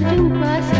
Jordan passa.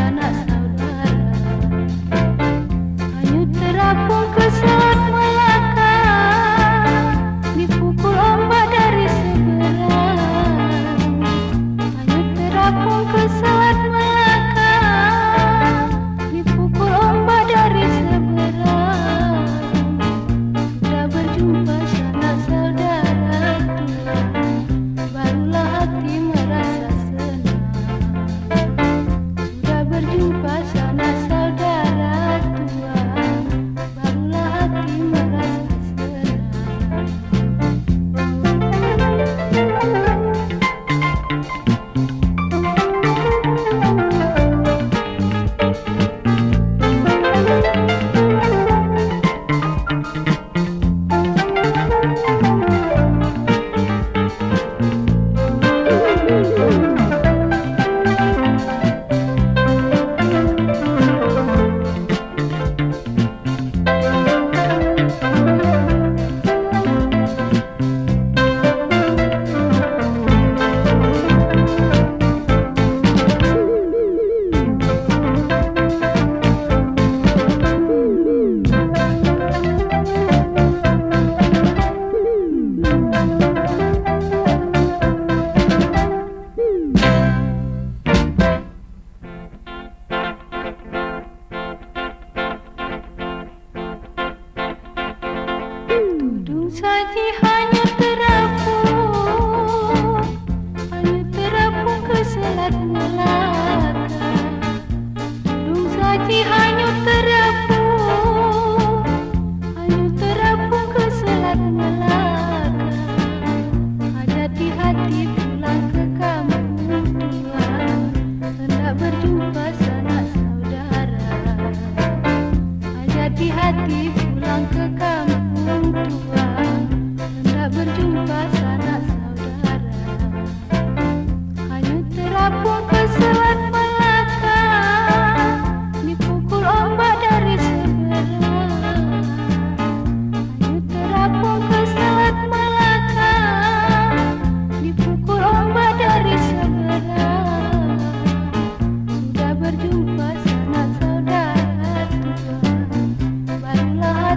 he heard.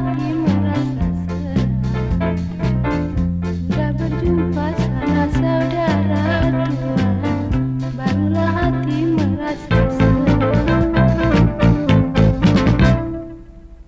what you